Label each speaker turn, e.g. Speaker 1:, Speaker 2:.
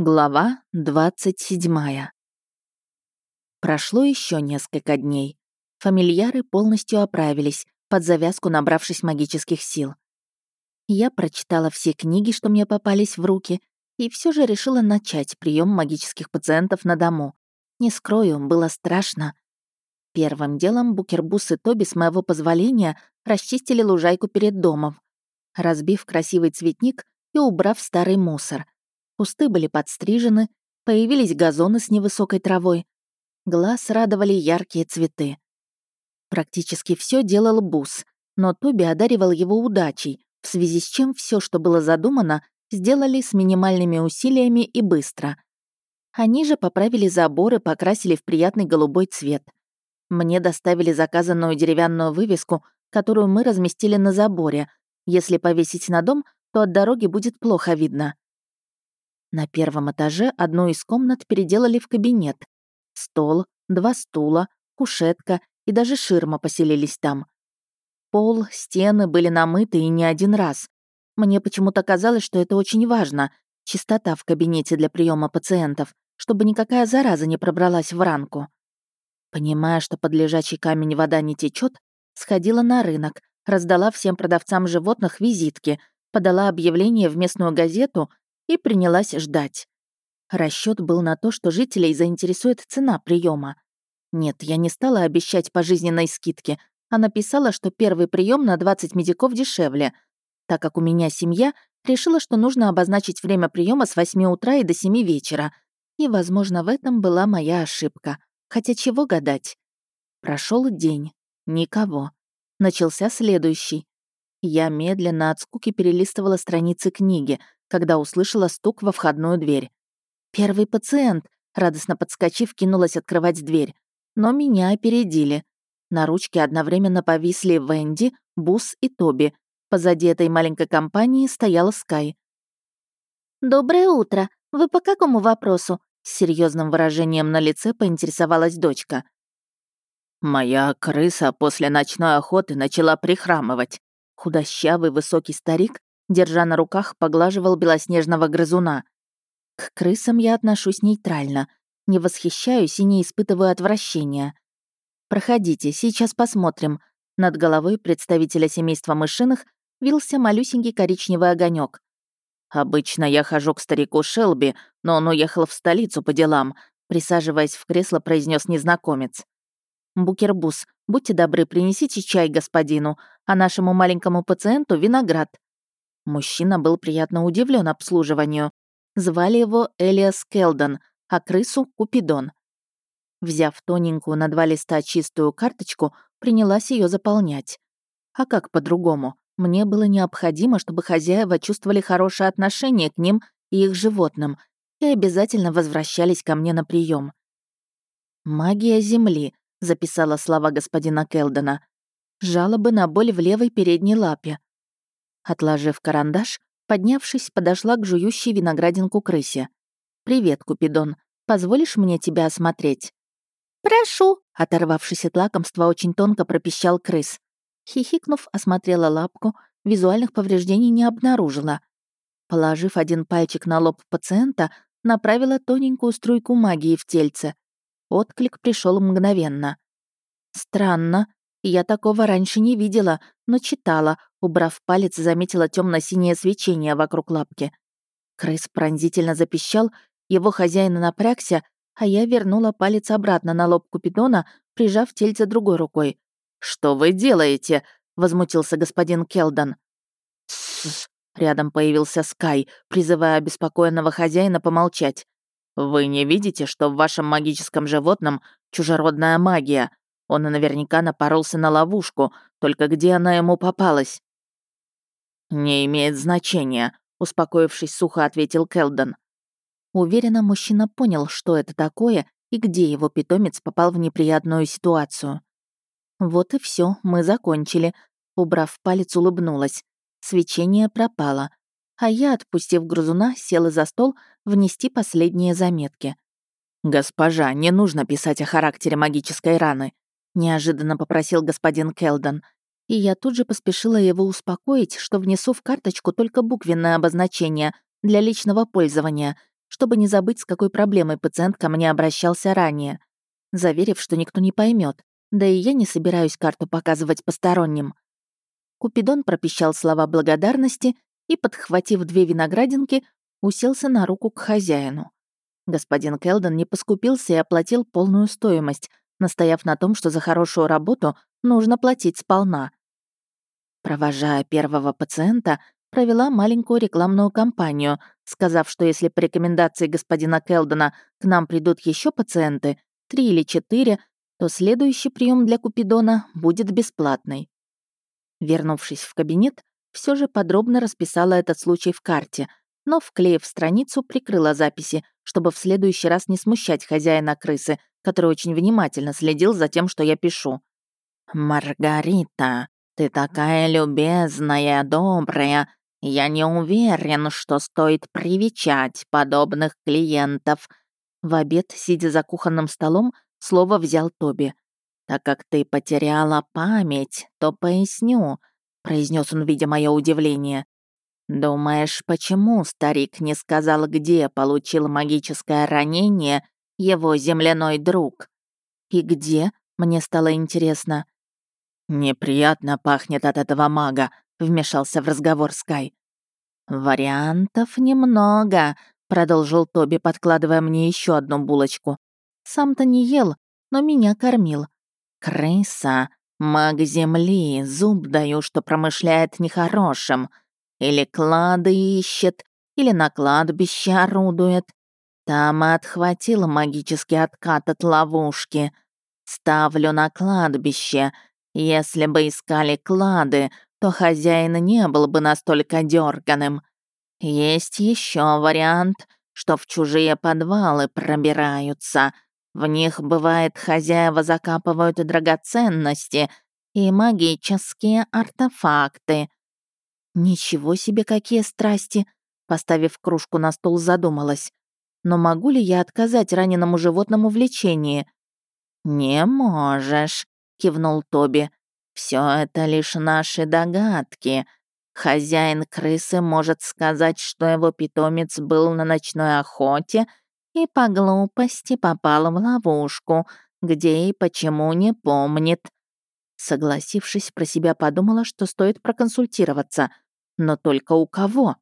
Speaker 1: Глава 27. Прошло еще несколько дней. Фамильяры полностью оправились, под завязку набравшись магических сил. Я прочитала все книги, что мне попались в руки, и все же решила начать прием магических пациентов на дому. Не скрою, было страшно. Первым делом Букербус и Тоби с моего позволения расчистили лужайку перед домом, разбив красивый цветник и убрав старый мусор — Кусты были подстрижены, появились газоны с невысокой травой. Глаз радовали яркие цветы. Практически все делал Бус, но Тоби одаривал его удачей, в связи с чем все, что было задумано, сделали с минимальными усилиями и быстро. Они же поправили забор и покрасили в приятный голубой цвет. Мне доставили заказанную деревянную вывеску, которую мы разместили на заборе. Если повесить на дом, то от дороги будет плохо видно. На первом этаже одну из комнат переделали в кабинет. Стол, два стула, кушетка и даже ширма поселились там. Пол, стены были намыты и не один раз. Мне почему-то казалось, что это очень важно. Чистота в кабинете для приема пациентов, чтобы никакая зараза не пробралась в ранку. Понимая, что под лежачий камень вода не течет, сходила на рынок, раздала всем продавцам животных визитки, подала объявление в местную газету и принялась ждать. Расчет был на то, что жителей заинтересует цена приема. Нет, я не стала обещать пожизненной скидки, а написала, что первый прием на 20 медиков дешевле, так как у меня семья решила, что нужно обозначить время приема с 8 утра и до 7 вечера. И, возможно, в этом была моя ошибка. Хотя чего гадать? Прошел день. Никого. Начался следующий. Я медленно от скуки перелистывала страницы книги — когда услышала стук во входную дверь. «Первый пациент!» Радостно подскочив, кинулась открывать дверь. Но меня опередили. На ручке одновременно повисли Венди, Бус и Тоби. Позади этой маленькой компании стояла Скай. «Доброе утро. Вы по какому вопросу?» С серьезным выражением на лице поинтересовалась дочка.
Speaker 2: «Моя крыса после ночной охоты начала прихрамывать».
Speaker 1: Худощавый высокий старик держа на руках, поглаживал белоснежного грызуна. К крысам я отношусь нейтрально, не восхищаюсь и не испытываю отвращения. Проходите, сейчас посмотрим. Над головой представителя семейства мышиных вился малюсенький коричневый огонек.
Speaker 2: «Обычно я хожу к старику Шелби, но он уехал в столицу по делам», присаживаясь в кресло, произнес незнакомец.
Speaker 1: «Букербус, будьте добры, принесите чай господину, а нашему маленькому пациенту виноград», Мужчина был приятно удивлен обслуживанию. Звали его Элиас Келдон, а крысу — Купидон. Взяв тоненькую на два листа чистую карточку, принялась ее заполнять. А как по-другому? Мне было необходимо, чтобы хозяева чувствовали хорошее отношение к ним и их животным и обязательно возвращались ко мне на прием. «Магия Земли», — записала слова господина Келдона. «Жалобы на боль в левой передней лапе. Отложив карандаш, поднявшись, подошла к жующей виноградинку крысе. «Привет, Купидон. Позволишь мне тебя осмотреть?»
Speaker 3: «Прошу!»
Speaker 1: — оторвавшись от лакомства, очень тонко пропищал крыс. Хихикнув, осмотрела лапку, визуальных повреждений не обнаружила. Положив один пальчик на лоб пациента, направила тоненькую струйку магии в тельце. Отклик пришел мгновенно. Странно, я такого раньше не видела, но читала, убрав палец, заметила темно синее свечение вокруг лапки. Крыс пронзительно запищал, его хозяин напрягся, а я вернула палец обратно на лоб Купидона, прижав тельце другой рукой.
Speaker 2: «Что вы делаете?» — возмутился господин Келдон.
Speaker 1: «Тссс!» — рядом появился Скай, призывая обеспокоенного хозяина помолчать.
Speaker 2: «Вы не видите, что в вашем магическом животном чужеродная магия? Он наверняка напоролся на ловушку, только где она ему попалась? «Не имеет значения», — успокоившись сухо, ответил Келдон.
Speaker 1: Уверенно, мужчина понял, что это такое и где его питомец попал в неприятную ситуацию. Вот и все, мы закончили. Убрав палец, улыбнулась. Свечение пропало. А я, отпустив грызуна, села за стол внести последние заметки.
Speaker 2: «Госпожа, не нужно писать о характере магической раны
Speaker 1: неожиданно попросил господин Келдон. И я тут же поспешила его успокоить, что внесу в карточку только буквенное обозначение для личного пользования, чтобы не забыть, с какой проблемой пациент ко мне обращался ранее, заверив, что никто не поймет, да и я не собираюсь карту показывать посторонним. Купидон пропищал слова благодарности и, подхватив две виноградинки, уселся на руку к хозяину. Господин Келден не поскупился и оплатил полную стоимость, настояв на том, что за хорошую работу нужно платить сполна. Провожая первого пациента, провела маленькую рекламную кампанию, сказав, что если по рекомендации господина Келдена к нам придут еще пациенты, три или четыре, то следующий прием для Купидона будет бесплатный. Вернувшись в кабинет, все же подробно расписала этот случай в карте, но, вклеив страницу, прикрыла записи, чтобы в следующий раз не смущать хозяина крысы, который очень внимательно следил за тем, что я пишу. «Маргарита, ты такая любезная, добрая. Я не уверен, что стоит привечать подобных клиентов». В обед, сидя за кухонным столом, слово взял Тоби. «Так как ты потеряла память, то поясню», — произнес он, видя мое удивление. «Думаешь, почему старик не сказал, где получил магическое ранение его земляной друг?» «И где?» — мне стало интересно. «Неприятно пахнет от этого мага», — вмешался в разговор Скай. «Вариантов немного», — продолжил Тоби, подкладывая мне еще одну булочку. «Сам-то не ел, но меня кормил. Крыса, маг земли, зуб даю, что промышляет нехорошим. Или клады ищет, или на кладбище орудует. Там и отхватил магический откат от ловушки. Ставлю на кладбище. Если бы искали клады, то хозяин не был бы настолько дерганым. Есть еще вариант, что в чужие подвалы пробираются — в них, бывает, хозяева закапывают драгоценности и магические артефакты. Ничего себе, какие страсти! Поставив кружку на стол, задумалась. Но могу ли я отказать раненому животному в лечении? «Не можешь», — кивнул Тоби. Все это лишь наши догадки. Хозяин крысы может сказать, что его питомец был на ночной охоте и по глупости попал в ловушку, где и почему не помнит. Согласившись, про себя подумала, что стоит проконсультироваться. Но только у кого?